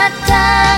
mata